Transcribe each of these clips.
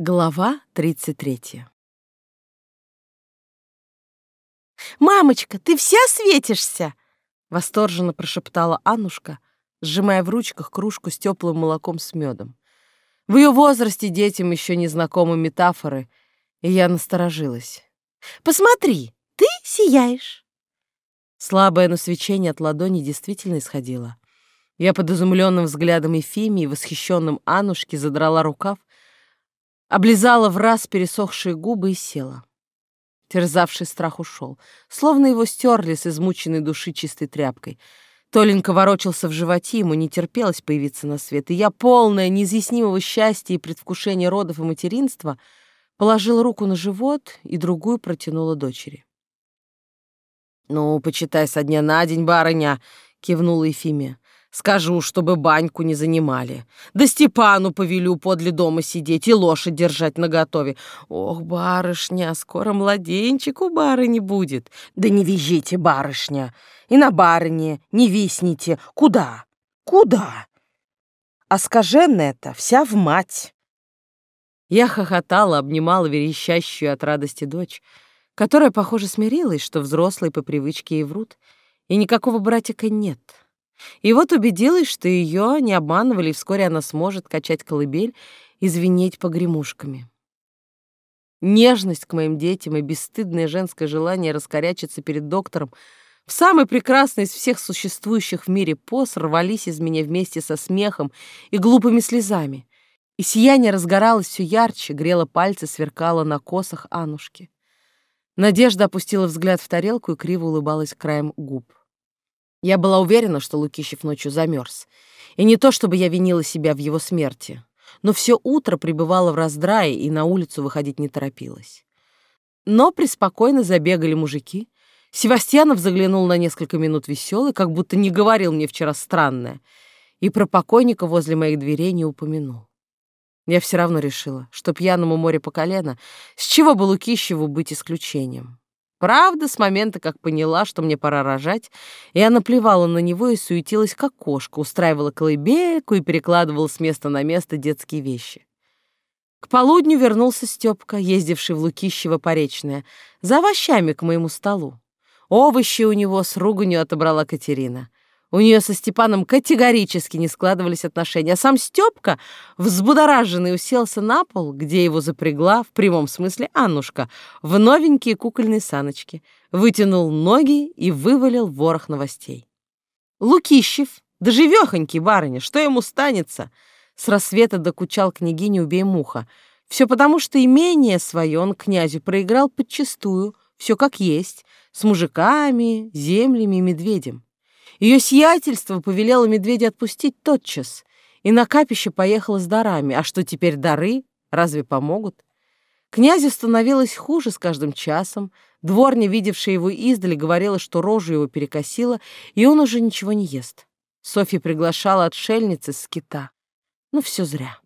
Глава 33 «Мамочка, ты вся светишься!» — восторженно прошептала Аннушка, сжимая в ручках кружку с теплым молоком с медом. В ее возрасте детям еще не знакомы метафоры, и я насторожилась. «Посмотри, ты сияешь!» Слабое, но свечение от ладони действительно исходило. Я под изумленным взглядом Ефимии, восхищенным Аннушки, задрала рукав облизала в раз пересохшие губы и села. Терзавший страх ушел, словно его стерли с измученной души чистой тряпкой. Толенька ворочался в животе, ему не терпелось появиться на свет, и я, полная неизъяснимого счастья и предвкушения родов и материнства, положила руку на живот и другую протянула дочери. «Ну, почитай со дня на день, барыня!» — кивнула Ефимия. Скажу, чтобы баньку не занимали. Да Степану повелю подле дома сидеть и лошадь держать наготове. Ох, барышня, скоро младенчик у барыни будет. Да не визжите, барышня, и на барыне не висните. Куда? Куда? А скаженная-то вся в мать. Я хохотала, обнимала верещащую от радости дочь, которая, похоже, смирилась, что взрослые по привычке и врут, и никакого братика нет. И вот убедилась, что ее не обманывали, и вскоре она сможет качать колыбель и звенеть погремушками. Нежность к моим детям и бесстыдное женское желание раскорячиться перед доктором в самый прекрасный из всех существующих в мире поз рвались из меня вместе со смехом и глупыми слезами. И сияние разгоралось все ярче, грело пальцы, сверкало на косах Анушки. Надежда опустила взгляд в тарелку и криво улыбалась краем губ. Я была уверена, что Лукищев ночью замерз. И не то, чтобы я винила себя в его смерти, но все утро пребывала в раздрае и на улицу выходить не торопилась. Но преспокойно забегали мужики. Севастьянов заглянул на несколько минут веселый, как будто не говорил мне вчера странное, и про покойника возле моих дверей не упомянул. Я все равно решила, что пьяному море по колено, с чего бы Лукищеву быть исключением. Правда, с момента, как поняла, что мне пора рожать, я наплевала на него и суетилась, как кошка, устраивала колыбельку и перекладывала с места на место детские вещи. К полудню вернулся Степка, ездивший в Лукищево-Поречное, за овощами к моему столу. Овощи у него с руганью отобрала Катерина. У нее со Степаном категорически не складывались отношения, а сам Степка, взбудораженный, уселся на пол, где его запрягла, в прямом смысле Аннушка, в новенькие кукольные саночки, вытянул ноги и вывалил ворох новостей. Лукищев, да живехонький барыня, что ему станется? С рассвета докучал княгине «Убей муха». Все потому, что имение свое он князю проиграл подчистую, все как есть, с мужиками, землями и медведем. Ее сиятельство повелело медведя отпустить тотчас, и на капище поехала с дарами. А что теперь дары? Разве помогут? Князю становилось хуже с каждым часом. Дворня, видевшая его издали, говорила, что рожу его перекосила, и он уже ничего не ест. Софья приглашала отшельницы с кита. Но все зря.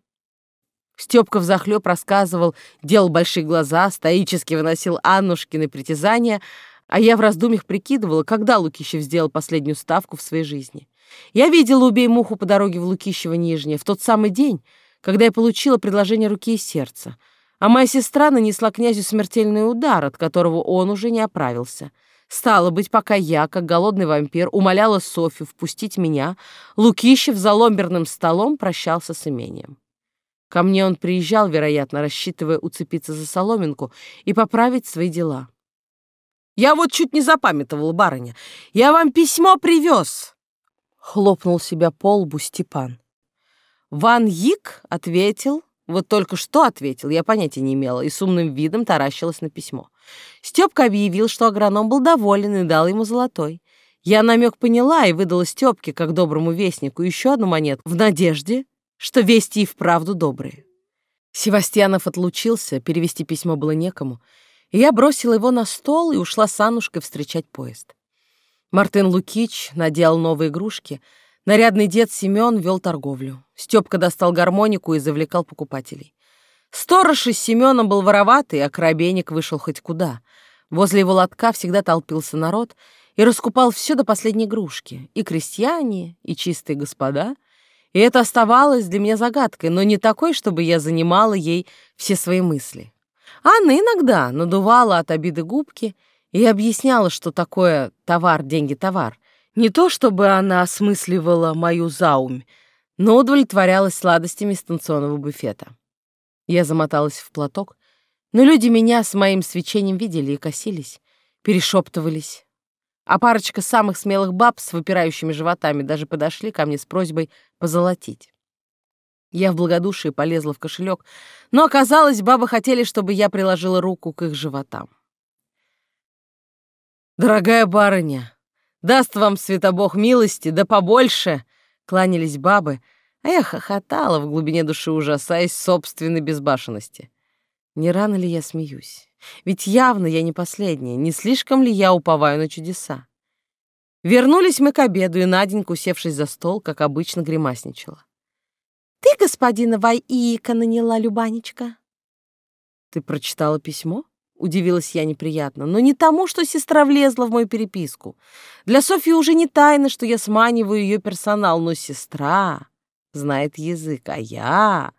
Степка взахлеб рассказывал, делал большие глаза, стоически выносил Аннушкины притязания — а я в раздумьях прикидывала, когда Лукищев сделал последнюю ставку в своей жизни. Я видела «Убей муху» по дороге в Лукищево Нижнее в тот самый день, когда я получила предложение руки и сердца, а моя сестра нанесла князю смертельный удар, от которого он уже не оправился. Стало быть, пока я, как голодный вампир, умоляла Софью впустить меня, Лукищев за ломберным столом прощался с имением. Ко мне он приезжал, вероятно, рассчитывая уцепиться за соломинку и поправить свои дела. Я вот чуть не запамятовал, барыня. Я вам письмо привез!» Хлопнул себя по лбу Степан. Ван Йик ответил, вот только что ответил, я понятия не имела, и с умным видом таращилась на письмо. Степка объявил, что агроном был доволен и дал ему золотой. Я намек поняла и выдала Степке, как доброму вестнику, еще одну монетку в надежде, что вести и вправду добрые. Севастьянов отлучился, перевести письмо было некому — я бросила его на стол и ушла с Аннушкой встречать поезд. Мартын Лукич надел новые игрушки, нарядный дед Семен вел торговлю. Степка достал гармонику и завлекал покупателей. Сторож из Семена был вороватый, а коробейник вышел хоть куда. Возле его лотка всегда толпился народ и раскупал все до последней игрушки. И крестьяне, и чистые господа. И это оставалось для меня загадкой, но не такой, чтобы я занимала ей все свои мысли. Анна иногда надувала от обиды губки и объясняла, что такое товар, деньги, товар. Не то, чтобы она осмысливала мою заумь, но удовлетворялась сладостями станционного буфета. Я замоталась в платок, но люди меня с моим свечением видели и косились, перешептывались. А парочка самых смелых баб с выпирающими животами даже подошли ко мне с просьбой позолотить. Я в благодушии полезла в кошелек, но оказалось, бабы хотели, чтобы я приложила руку к их животам. «Дорогая барыня, даст вам светобог милости, да побольше!» — кланялись бабы, а я хохотала в глубине души, ужасаясь собственной безбашенности. Не рано ли я смеюсь? Ведь явно я не последняя, не слишком ли я уповаю на чудеса? Вернулись мы к обеду, и Наденька, усевшись за стол, как обычно, гримасничала. «Ты, господина Вайика, наняла, Любанечка?» «Ты прочитала письмо?» — удивилась я неприятно. «Но не тому, что сестра влезла в мою переписку. Для Софьи уже не тайно, что я сманиваю ее персонал, но сестра знает язык, а я...»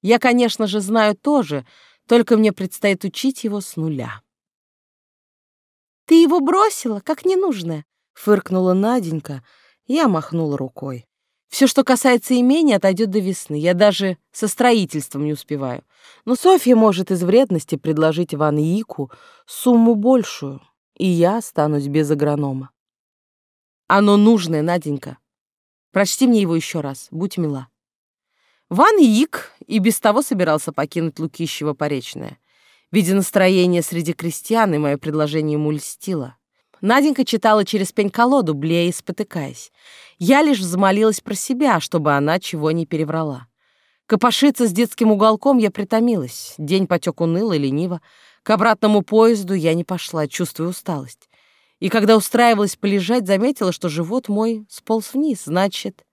Я, конечно же, знаю тоже, только мне предстоит учить его с нуля. «Ты его бросила, как ненужное», — фыркнула Наденька. Я махнула рукой. Все, что касается имения, отойдет до весны. Я даже со строительством не успеваю. Но Софья может из вредности предложить Иван Ику сумму большую, и я останусь без агронома. Оно нужное, Наденька. Прочти мне его еще раз, будь мила. Ван Ик и без того собирался покинуть Лукищево Поречное. Видя настроение среди крестьян, и мое предложение ему льстило. Наденька читала через пень-колоду, блея и спотыкаясь. Я лишь взмолилась про себя, чтобы она чего не переврала. Копошиться с детским уголком я притомилась. День потек уныло и лениво. К обратному поезду я не пошла, чувствуя усталость. И когда устраивалась полежать, заметила, что живот мой сполз вниз. Значит,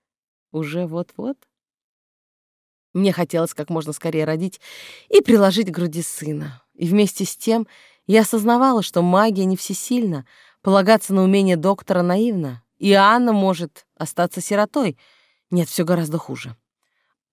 уже вот-вот. Мне хотелось как можно скорее родить и приложить к груди сына. И вместе с тем я осознавала, что магия не всесильна, полагаться на умение доктора наивно, и Анна может остаться сиротой. Нет, все гораздо хуже.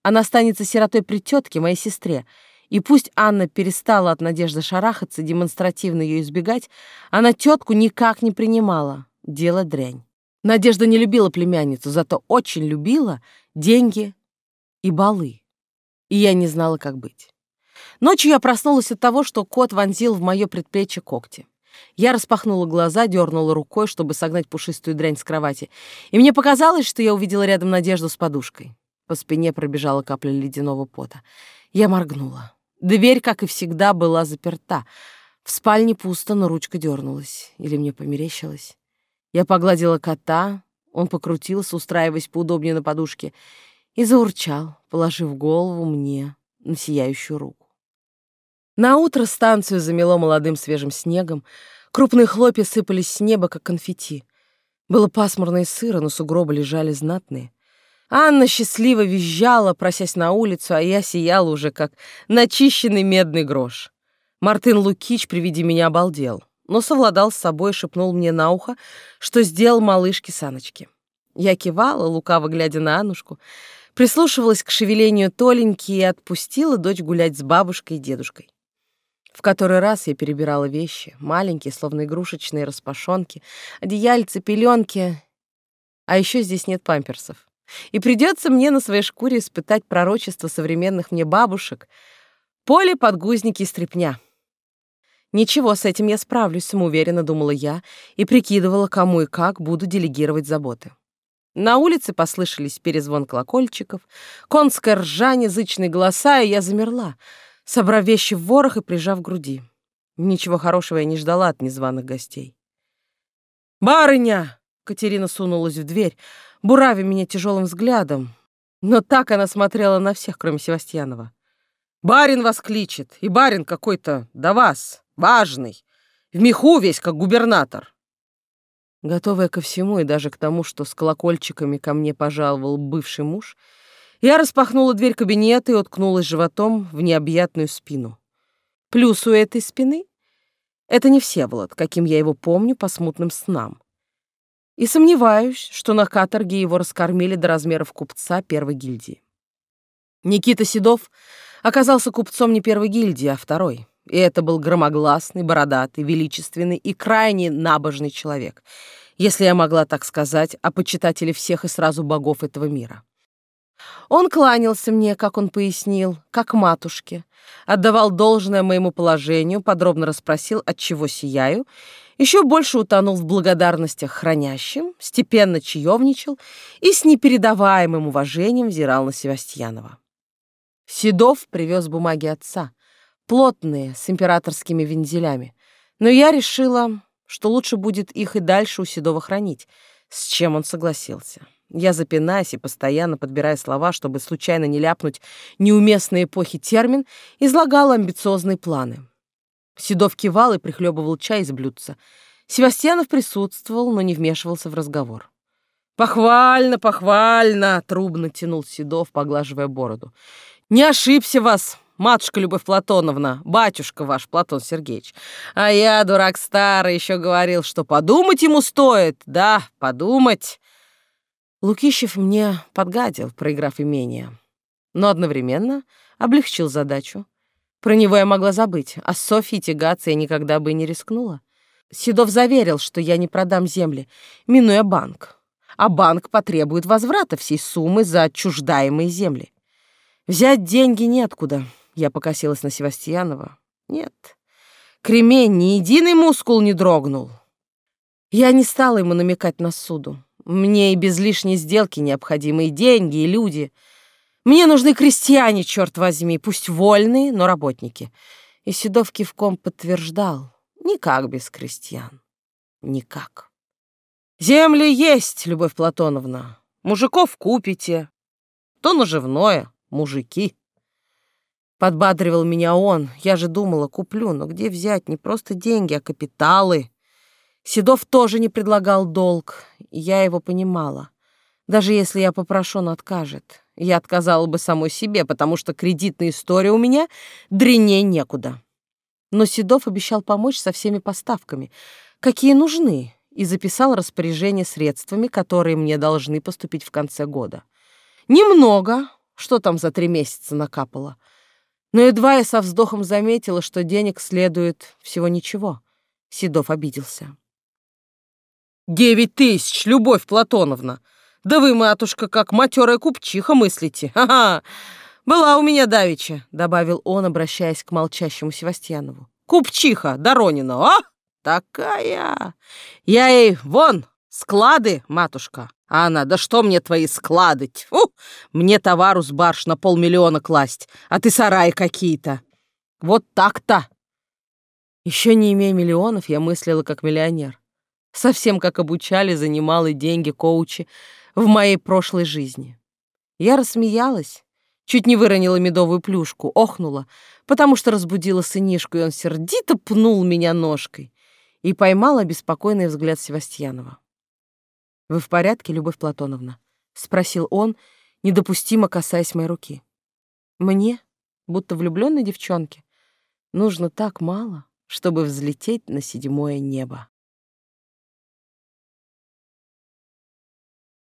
Она останется сиротой при тетке, моей сестре, и пусть Анна перестала от надежды шарахаться, демонстративно ее избегать, она тетку никак не принимала. Дело дрянь. Надежда не любила племянницу, зато очень любила деньги и балы и я не знала, как быть. Ночью я проснулась от того, что кот вонзил в мое предплечье когти. Я распахнула глаза, дернула рукой, чтобы согнать пушистую дрянь с кровати, и мне показалось, что я увидела рядом Надежду с подушкой. По спине пробежала капля ледяного пота. Я моргнула. Дверь, как и всегда, была заперта. В спальне пусто, но ручка дернулась. Или мне померещилось. Я погладила кота, он покрутился, устраиваясь поудобнее на подушке, и заурчал, положив голову мне на сияющую руку. На утро станцию замело молодым свежим снегом, крупные хлопья сыпались с неба, как конфетти. Было пасмурно и сыро, но сугробы лежали знатные. Анна счастливо визжала, просясь на улицу, а я сияла уже, как начищенный медный грош. Мартын Лукич при виде меня обалдел, но совладал с собой и шепнул мне на ухо, что сделал малышке Саночки. Я кивала, лукаво глядя на Аннушку, прислушивалась к шевелению Толеньки и отпустила дочь гулять с бабушкой и дедушкой. В который раз я перебирала вещи, маленькие, словно игрушечные распашонки, одеяльцы, пеленки. А еще здесь нет памперсов. И придется мне на своей шкуре испытать пророчество современных мне бабушек. Поле, подгузники и стряпня. Ничего, с этим я справлюсь, самоуверенно думала я и прикидывала, кому и как буду делегировать заботы. На улице послышались перезвон колокольчиков, конское ржание, зычные голоса, и я замерла, собрав вещи в ворох и прижав к груди. Ничего хорошего я не ждала от незваных гостей. «Барыня!» — Катерина сунулась в дверь, буравя меня тяжелым взглядом. Но так она смотрела на всех, кроме Севастьянова. «Барин вас кличет, и барин какой-то до вас, важный, в меху весь, как губернатор». Готовая ко всему и даже к тому, что с колокольчиками ко мне пожаловал бывший муж, я распахнула дверь кабинета и уткнулась животом в необъятную спину. Плюс у этой спины — это не Всеволод, каким я его помню по смутным снам. И сомневаюсь, что на каторге его раскормили до размеров купца первой гильдии. Никита Седов оказался купцом не первой гильдии, а второй. И это был громогласный, бородатый, величественный и крайне набожный человек, если я могла так сказать о почитателе всех и сразу богов этого мира. Он кланялся мне, как он пояснил, как матушке, отдавал должное моему положению, подробно расспросил, от чего сияю, еще больше утонул в благодарностях хранящим, степенно чаевничал и с непередаваемым уважением взирал на Севастьянова. Седов привез бумаги отца, плотные, с императорскими вензелями, но я решила, что лучше будет их и дальше у Седова хранить, с чем он согласился. Я запинаясь и постоянно подбирая слова, чтобы случайно не ляпнуть неуместной эпохи термин, излагала амбициозные планы. Седов кивал и прихлебывал чай из блюдца. Севастьянов присутствовал, но не вмешивался в разговор. «Похвально, похвально!» — трубно тянул Седов, поглаживая бороду. «Не ошибся вас, матушка Любовь Платоновна, батюшка ваш Платон Сергеевич. А я, дурак старый, еще говорил, что подумать ему стоит. Да, подумать. Лукищев мне подгадил, проиграв имение, но одновременно облегчил задачу. Про него я могла забыть, а с Софьей тягаться я никогда бы не рискнула. Седов заверил, что я не продам земли, минуя банк. А банк потребует возврата всей суммы за отчуждаемые земли. Взять деньги неоткуда. Я покосилась на Севастьянова. Нет. Кремень ни единый мускул не дрогнул. Я не стала ему намекать на суду. Мне и без лишней сделки необходимы деньги, и люди. Мне нужны крестьяне, черт возьми, пусть вольные, но работники. И Седов кивком подтверждал. Никак без крестьян. Никак. Земли есть, Любовь Платоновна. Мужиков купите. То наживное, мужики. Подбадривал меня он. Я же думала, куплю, но где взять не просто деньги, а капиталы? Седов тоже не предлагал долг, я его понимала. Даже если я попрошу, он откажет. Я отказала бы самой себе, потому что кредитная история у меня дреней некуда. Но Седов обещал помочь со всеми поставками, какие нужны, и записал распоряжение средствами, которые мне должны поступить в конце года. Немного, что там за три месяца накапало. Но едва я со вздохом заметила, что денег следует всего ничего. Седов обиделся. Девять тысяч, Любовь Платоновна! Да вы, матушка, как матерая купчиха мыслите. Ха-ха! Была у меня давеча, добавил он, обращаясь к молчащему Севастьянову. Купчиха Доронина, а? Такая! Я ей, вон, склады, матушка. А она, да что мне твои склады? Тьфу! Мне товару с барш на полмиллиона класть, а ты сараи какие-то. Вот так-то. Еще не имея миллионов, я мыслила как миллионер совсем как обучали за деньги коучи в моей прошлой жизни. Я рассмеялась, чуть не выронила медовую плюшку, охнула, потому что разбудила сынишку, и он сердито пнул меня ножкой и поймала беспокойный взгляд Севастьянова. «Вы в порядке, Любовь Платоновна?» — спросил он, недопустимо касаясь моей руки. «Мне, будто влюбленной девчонке, нужно так мало, чтобы взлететь на седьмое небо».